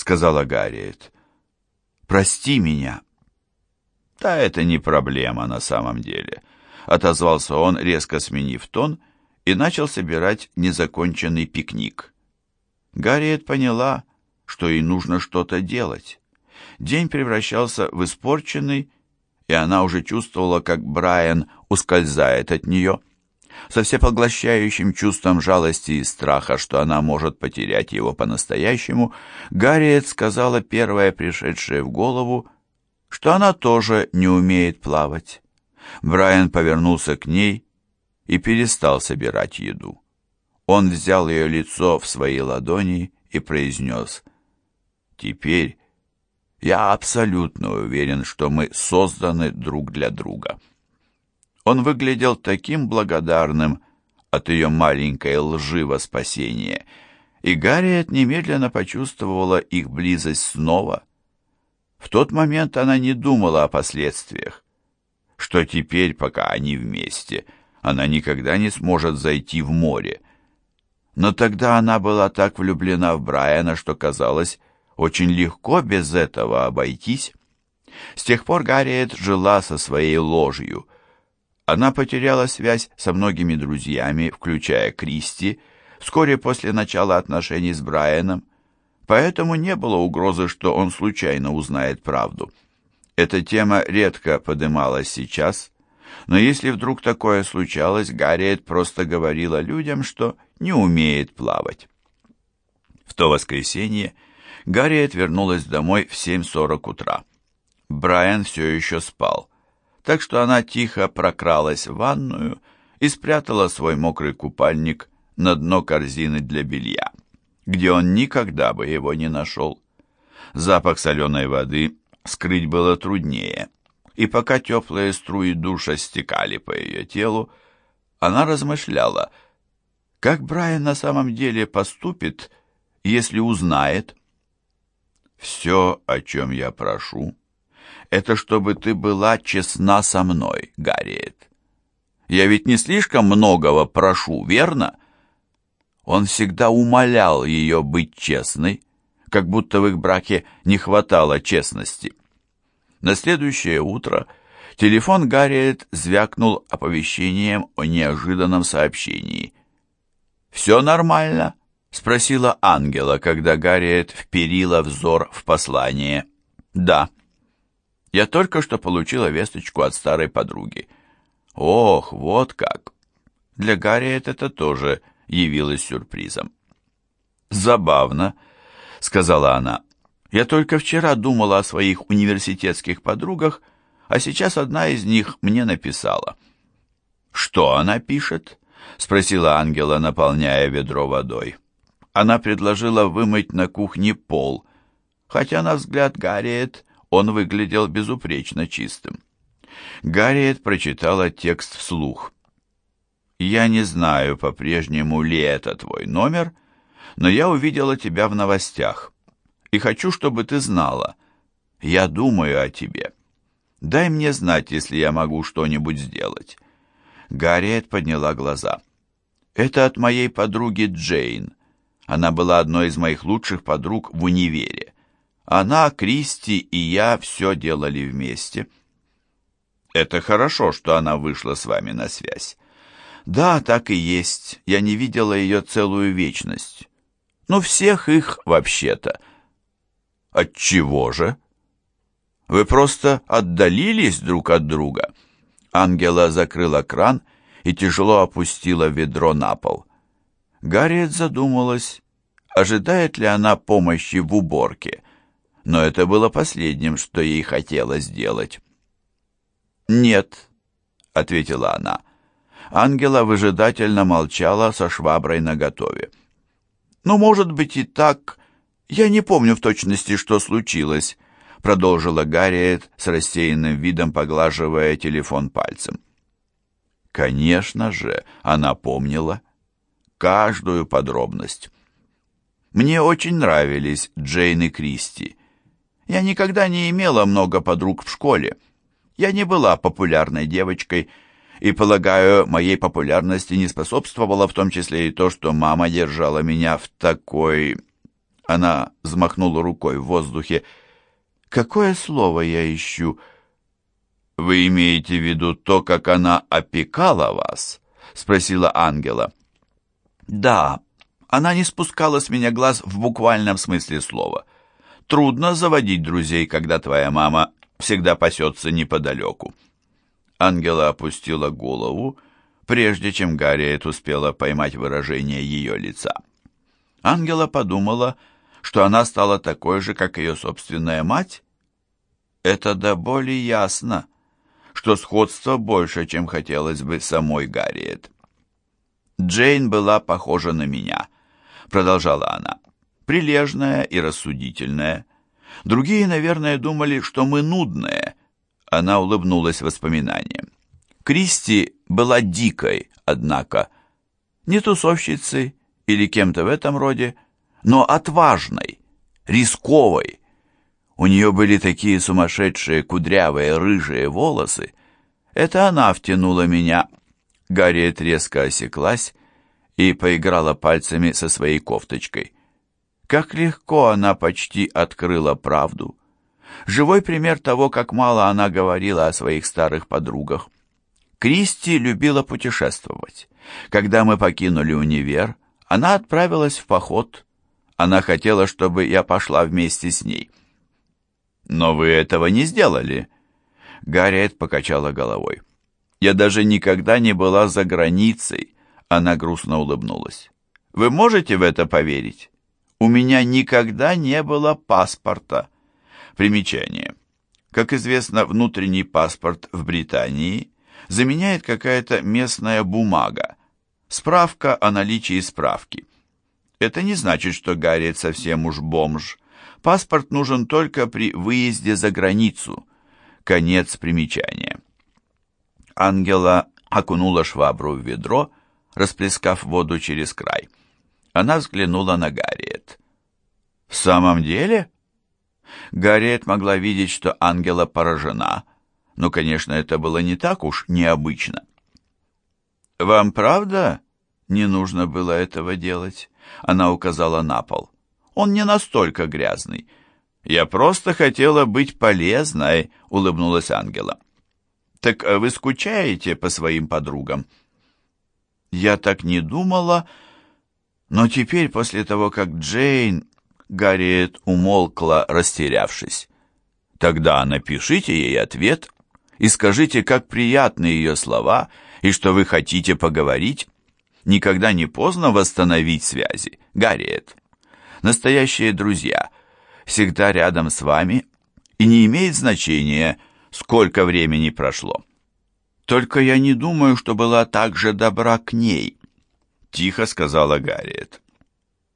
сказала Гарриет. «Прости меня». «Да это не проблема на самом деле», — отозвался он, резко сменив тон, и начал собирать незаконченный пикник. Гарриет поняла, что ей нужно что-то делать. День превращался в испорченный, и она уже чувствовала, как Брайан ускользает от нее. Со всепоглощающим чувством жалости и страха, что она может потерять его по-настоящему, Гарриет сказала первое пришедшее в голову, что она тоже не умеет плавать. Брайан повернулся к ней и перестал собирать еду. Он взял ее лицо в свои ладони и произнес, «Теперь я абсолютно уверен, что мы созданы друг для друга». Он выглядел таким благодарным от ее маленькой лжи во спасение, и Гарриет немедленно почувствовала их близость снова. В тот момент она не думала о последствиях, что теперь, пока они вместе, она никогда не сможет зайти в море. Но тогда она была так влюблена в Брайана, что казалось, очень легко без этого обойтись. С тех пор Гарриет жила со своей ложью. Она потеряла связь со многими друзьями, включая Кристи, вскоре после начала отношений с Брайаном, поэтому не было угрозы, что он случайно узнает правду. Эта тема редко подымалась сейчас, но если вдруг такое случалось, Гарриет просто говорила людям, что не умеет плавать. В то воскресенье Гарриет вернулась домой в 7.40 утра. Брайан все еще спал, так что она тихо прокралась в ванную и спрятала свой мокрый купальник на дно корзины для белья, где он никогда бы его не нашел. Запах соленой воды скрыть было труднее, и пока теплые струи душа стекали по ее телу, она размышляла, как Брайан на самом деле поступит, если узнает. «Все, о чем я прошу, это чтобы ты была честна со мной, Гарриет. Я ведь не слишком многого прошу, верно?» Он всегда умолял ее быть честной, как будто в их браке не хватало честности. На следующее утро телефон Гарриет звякнул оповещением о неожиданном сообщении. «Все нормально?» — спросила Ангела, когда Гарриет вперила взор в послание. «Да». «Я только что получила весточку от старой подруги». «Ох, вот как!» Для Гарриет это тоже явилось сюрпризом. «Забавно», — сказала она. Я только вчера думала о своих университетских подругах, а сейчас одна из них мне написала. «Что она пишет?» — спросила Ангела, наполняя ведро водой. Она предложила вымыть на кухне пол, хотя, на взгляд Гарриет, он выглядел безупречно чистым. Гарриет прочитала текст вслух. «Я не знаю, по-прежнему ли это твой номер, но я увидела тебя в новостях и хочу, чтобы ты знала. Я думаю о тебе. Дай мне знать, если я могу что-нибудь сделать». Гарриет подняла глаза. «Это от моей подруги Джейн. Она была одной из моих лучших подруг в универе. Она, Кристи и я все делали вместе». «Это хорошо, что она вышла с вами на связь». «Да, так и есть. Я не видела ее целую вечность. Ну, всех их вообще-то». От чего же? Вы просто отдалились друг от друга. Ангела закрыла кран и тяжело опустила ведро на пол. Гарриет задумалась, ожидает ли она помощи в уборке, но это было последним, что ей хотелось сделать. «Нет», — ответила она. Ангела выжидательно молчала со шваброй наготове. «Ну, может быть, и так, «Я не помню в точности, что случилось», — продолжила Гарриет с рассеянным видом, поглаживая телефон пальцем. Конечно же, она помнила каждую подробность. Мне очень нравились Джейн и Кристи. Я никогда не имела много подруг в школе. Я не была популярной девочкой, и, полагаю, моей популярности не способствовало в том числе и то, что мама держала меня в такой Она взмахнула рукой в воздухе. «Какое слово я ищу?» «Вы имеете в виду то, как она опекала вас?» — спросила Ангела. «Да, она не спускала с меня глаз в буквальном смысле слова. Трудно заводить друзей, когда твоя мама всегда пасется неподалеку». Ангела опустила голову, прежде чем Гарриет успела поймать выражение ее лица. Ангела подумала, что она стала такой же, как ее собственная мать. Это до боли ясно, что сходство больше, чем хотелось бы самой Гарриет. «Джейн была похожа на меня», — продолжала она, — «прилежная и рассудительная. Другие, наверное, думали, что мы нудные». Она улыбнулась воспоминаниям. Кристи была дикой, однако, не тусовщицей или кем-то в этом роде, но отважной, рисковой. У нее были такие сумасшедшие кудрявые рыжие волосы. Это она втянула меня. Гарриет резко осеклась и поиграла пальцами со своей кофточкой. Как легко она почти открыла правду. Живой пример того, как мало она говорила о своих старых подругах. Кристи любила путешествовать. Когда мы покинули универ, она отправилась в поход. Она хотела, чтобы я пошла вместе с ней. Но вы этого не сделали. Гарриет покачала головой. Я даже никогда не была за границей. Она грустно улыбнулась. Вы можете в это поверить? У меня никогда не было паспорта. Примечание. Как известно, внутренний паспорт в Британии заменяет какая-то местная бумага, справка о наличии справки. Это не значит, что Гарриет совсем уж бомж. Паспорт нужен только при выезде за границу. Конец примечания. Ангела окунула швабру в ведро, расплескав воду через край. Она взглянула на Гарриет. «В самом деле?» Гарриет могла видеть, что Ангела поражена, но, конечно, это было не так уж необычно. «Вам правда не нужно было этого делать?» Она указала на пол. «Он не настолько грязный. Я просто хотела быть полезной», — улыбнулась Ангела. «Так вы скучаете по своим подругам?» «Я так не думала, но теперь, после того, как Джейн...» Гарриет умолкла, растерявшись. «Тогда напишите ей ответ и скажите, как приятны ее слова и что вы хотите поговорить. Никогда не поздно восстановить связи, Гарриет. Настоящие друзья всегда рядом с вами и не имеет значения, сколько времени прошло. Только я не думаю, что была так же добра к ней, тихо сказала Гарриет.